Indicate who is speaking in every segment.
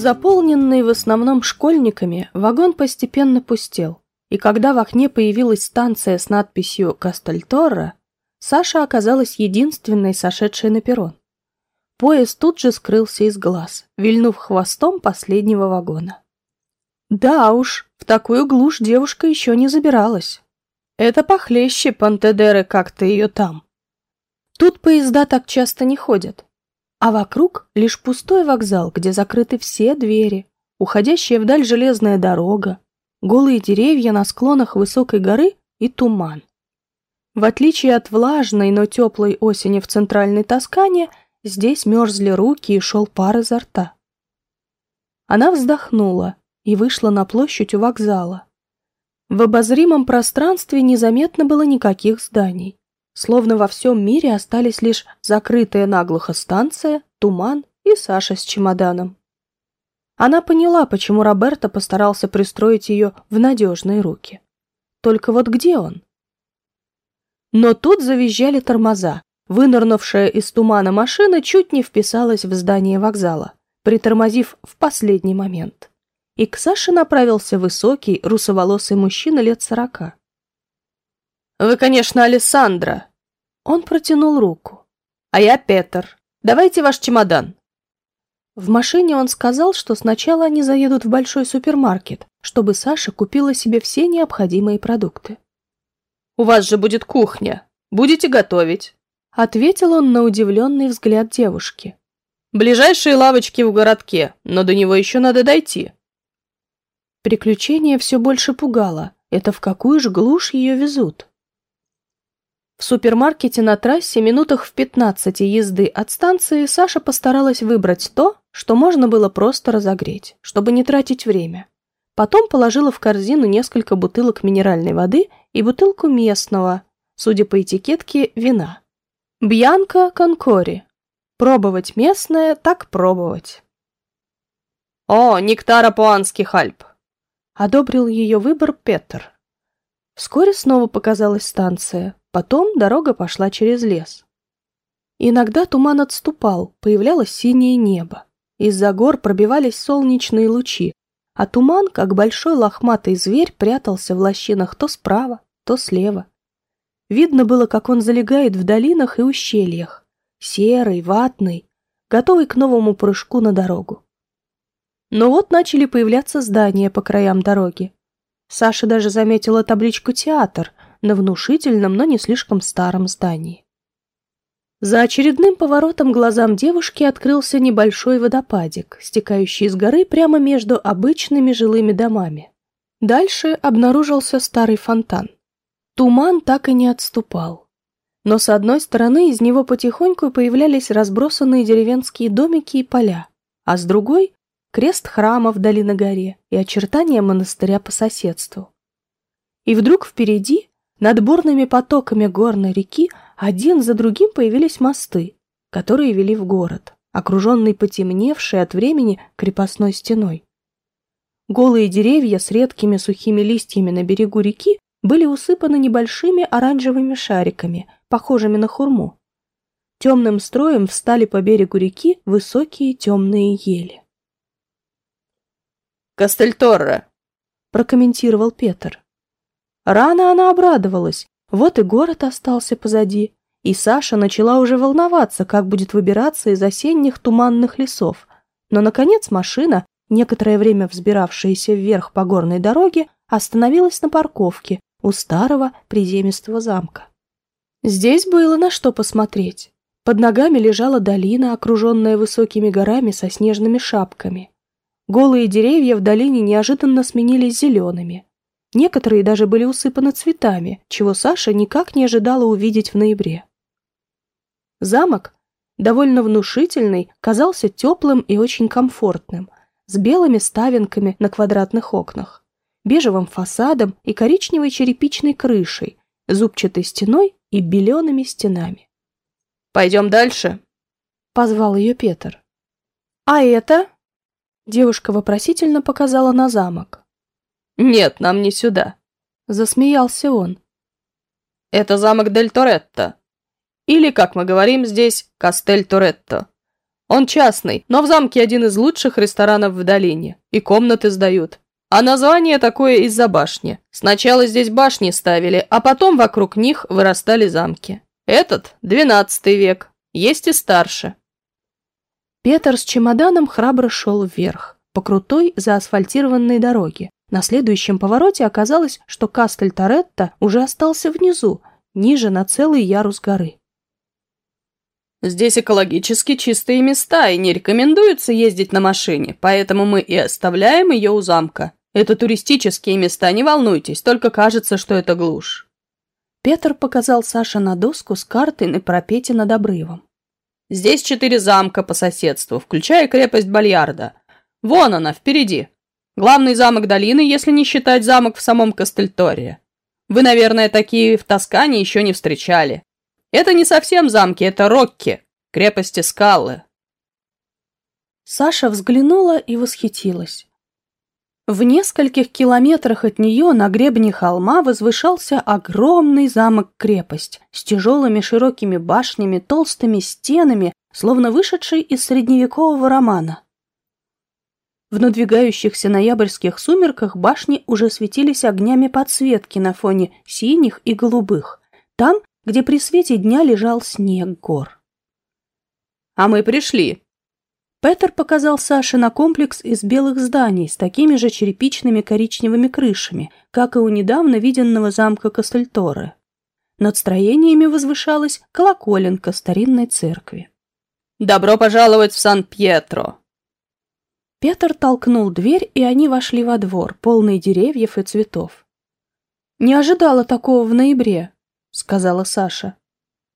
Speaker 1: Заполненный в основном школьниками, вагон постепенно пустел, и когда в окне появилась станция с надписью «Кастельторро», Саша оказалась единственной сошедшей на перрон. Поезд тут же скрылся из глаз, вильнув хвостом последнего вагона. Да уж, в такую глушь девушка еще не забиралась. Это похлеще Пантедеры как-то ее там. Тут поезда так часто не ходят. А вокруг лишь пустой вокзал, где закрыты все двери, уходящая вдаль железная дорога, голые деревья на склонах высокой горы и туман. В отличие от влажной, но теплой осени в центральной Тоскане, здесь мерзли руки и шел пар изо рта. Она вздохнула и вышла на площадь у вокзала. В обозримом пространстве незаметно было никаких зданий. Словно во всем мире остались лишь закрытая наглухо станция, туман и Саша с чемоданом. Она поняла, почему Роберто постарался пристроить ее в надежные руки. Только вот где он? Но тут завизжали тормоза. Вынырнувшая из тумана машина чуть не вписалась в здание вокзала, притормозив в последний момент и к Саше направился высокий, русоволосый мужчина лет сорока. «Вы, конечно, Алессандра!» Он протянул руку. «А я Петр. Давайте ваш чемодан». В машине он сказал, что сначала они заедут в большой супермаркет, чтобы Саша купила себе все необходимые продукты. «У вас же будет кухня. Будете готовить?» Ответил он на удивленный взгляд девушки. «Ближайшие лавочки в городке, но до него еще надо дойти. Приключение все больше пугало. Это в какую же глушь ее везут? В супермаркете на трассе минутах в 15 езды от станции Саша постаралась выбрать то, что можно было просто разогреть, чтобы не тратить время. Потом положила в корзину несколько бутылок минеральной воды и бутылку местного, судя по этикетке, вина. Бьянка Конкори. Пробовать местное, так пробовать. О, нектара пуанских Альп одобрил ее выбор Петр. Вскоре снова показалась станция, потом дорога пошла через лес. Иногда туман отступал, появлялось синее небо. Из-за гор пробивались солнечные лучи, а туман, как большой лохматый зверь, прятался в лощинах то справа, то слева. Видно было, как он залегает в долинах и ущельях, серый, ватный, готовый к новому прыжку на дорогу. Но вот начали появляться здания по краям дороги. Саша даже заметила табличку «Театр» на внушительном, но не слишком старом здании. За очередным поворотом глазам девушки открылся небольшой водопадик, стекающий из горы прямо между обычными жилыми домами. Дальше обнаружился старый фонтан. Туман так и не отступал. Но с одной стороны из него потихоньку появлялись разбросанные деревенские домики и поля, а с другой крест храма вдали на горе и очертания монастыря по соседству. И вдруг впереди, над бурными потоками горной реки, один за другим появились мосты, которые вели в город, окруженный потемневшей от времени крепостной стеной. Голые деревья с редкими сухими листьями на берегу реки были усыпаны небольшими оранжевыми шариками, похожими на хурму. Темным строем встали по берегу реки высокие темные ели. Кастельторре», — прокомментировал Петр. Рано она обрадовалась, вот и город остался позади, и Саша начала уже волноваться, как будет выбираться из осенних туманных лесов. Но, наконец, машина, некоторое время взбиравшаяся вверх по горной дороге, остановилась на парковке у старого приземистого замка. Здесь было на что посмотреть. Под ногами лежала долина, окруженная высокими горами со снежными шапками. Голые деревья в долине неожиданно сменились зелеными. Некоторые даже были усыпаны цветами, чего Саша никак не ожидала увидеть в ноябре. Замок, довольно внушительный, казался теплым и очень комфортным, с белыми ставинками на квадратных окнах, бежевым фасадом и коричневой черепичной крышей, зубчатой стеной и белеными стенами. «Пойдем дальше», — позвал ее Петр. «А это?» Девушка вопросительно показала на замок. «Нет, нам не сюда», — засмеялся он. «Это замок Дель Торетто. Или, как мы говорим здесь, Кастель Торетто. Он частный, но в замке один из лучших ресторанов в долине. И комнаты сдают. А название такое из-за башни. Сначала здесь башни ставили, а потом вокруг них вырастали замки. Этот – двенадцатый век. Есть и старше. Петр с чемоданом храбро шел вверх, по крутой заасфальтированной дороге. На следующем повороте оказалось, что Кастель Торетто уже остался внизу, ниже на целый ярус горы. Здесь экологически чистые места, и не рекомендуется ездить на машине, поэтому мы и оставляем ее у замка. Это туристические места, не волнуйтесь, только кажется, что это глушь. Петр показал Саше на доску с картой на пропете над обрывом. Здесь четыре замка по соседству, включая крепость Бальярда. Вон она, впереди. Главный замок долины, если не считать замок в самом Кастельторе. Вы, наверное, такие в Тоскане еще не встречали. Это не совсем замки, это Рокки, крепости скалы. Саша взглянула и восхитилась. В нескольких километрах от нее на гребне холма возвышался огромный замок-крепость с тяжелыми широкими башнями, толстыми стенами, словно вышедший из средневекового романа. В надвигающихся ноябрьских сумерках башни уже светились огнями подсветки на фоне синих и голубых. Там где при свете дня лежал снег гор. «А мы пришли!» Петер показал Саше на комплекс из белых зданий с такими же черепичными коричневыми крышами, как и у недавно виденного замка Кастельторы. Над строениями возвышалась колоколенка старинной церкви. «Добро пожаловать в Сан-Пьетро!» Петр толкнул дверь, и они вошли во двор, полный деревьев и цветов. «Не ожидала такого в ноябре», — сказала Саша.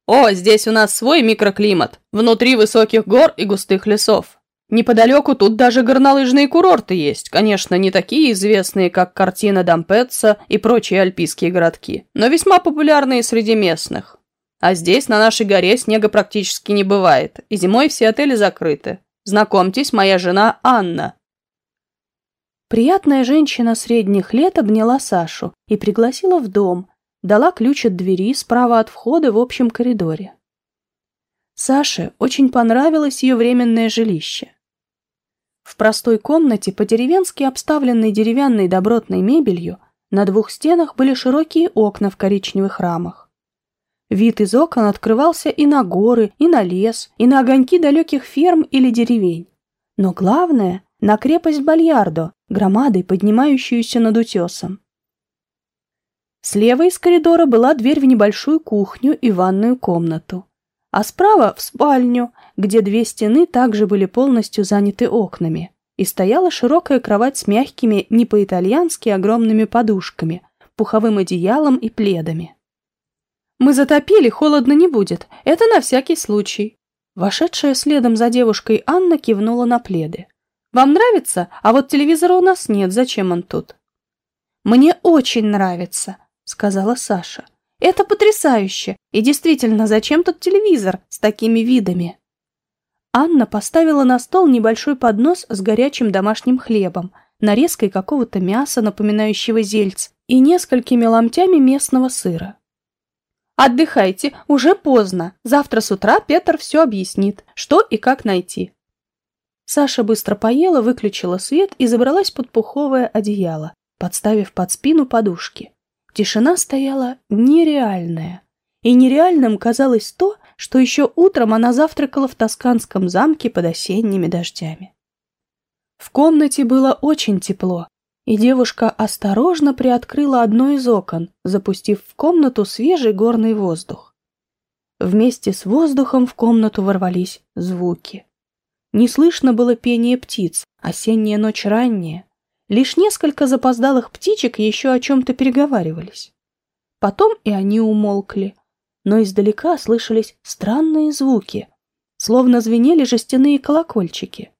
Speaker 1: «О, здесь у нас свой микроклимат, внутри высоких гор и густых лесов. Неподалеку тут даже горнолыжные курорты есть, конечно, не такие известные, как картина Дампетса и прочие альпийские городки, но весьма популярные среди местных. А здесь, на нашей горе, снега практически не бывает, и зимой все отели закрыты. Знакомьтесь, моя жена Анна». Приятная женщина средних лет обняла Сашу и пригласила в дом, дала ключ от двери справа от входа в общем коридоре. Саше очень понравилось ее временное жилище. В простой комнате, по-деревенски обставленной деревянной добротной мебелью, на двух стенах были широкие окна в коричневых рамах. Вид из окон открывался и на горы, и на лес, и на огоньки далеких ферм или деревень. Но главное — на крепость Бальярдо, громадой, поднимающуюся над утесом. Слева из коридора была дверь в небольшую кухню и ванную комнату, а справа в спальню, где две стены также были полностью заняты окнами, и стояла широкая кровать с мягкими, не по-итальянски огромными подушками, пуховым одеялом и пледами. «Мы затопили, холодно не будет, это на всякий случай». Вошедшая следом за девушкой Анна кивнула на пледы. «Вам нравится? А вот телевизора у нас нет, зачем он тут?» «Мне очень нравится», — сказала Саша. «Это потрясающе! И действительно, зачем тут телевизор с такими видами?» Анна поставила на стол небольшой поднос с горячим домашним хлебом, нарезкой какого-то мяса, напоминающего зельц, и несколькими ломтями местного сыра. «Отдыхайте, уже поздно. Завтра с утра Петр все объяснит, что и как найти». Саша быстро поела, выключила свет и забралась под пуховое одеяло, подставив под спину подушки. Тишина стояла нереальная. И нереальным казалось то, что еще утром она завтракала в тосканском замке под осенними дождями. В комнате было очень тепло, и девушка осторожно приоткрыла одно из окон, запустив в комнату свежий горный воздух. Вместе с воздухом в комнату ворвались звуки. Не слышно было пение птиц, осенняя ночь ранняя, Лишь несколько запоздалых птичек еще о чем-то переговаривались. Потом и они умолкли, но издалека слышались странные звуки, словно звенели жестяные колокольчики.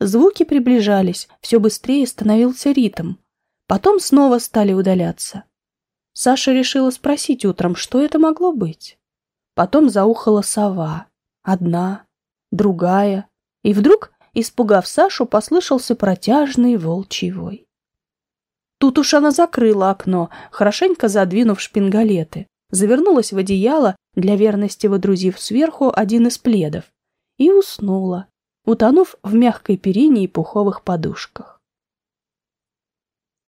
Speaker 1: Звуки приближались, все быстрее становился ритм. Потом снова стали удаляться. Саша решила спросить утром, что это могло быть. Потом заухала сова. Одна, другая. И вдруг Испугав Сашу, послышался протяжный волчий вой. Тут уж она закрыла окно, хорошенько задвинув шпингалеты, завернулась в одеяло, для верности водрузив сверху один из пледов, и уснула, утонув в мягкой перине и пуховых подушках.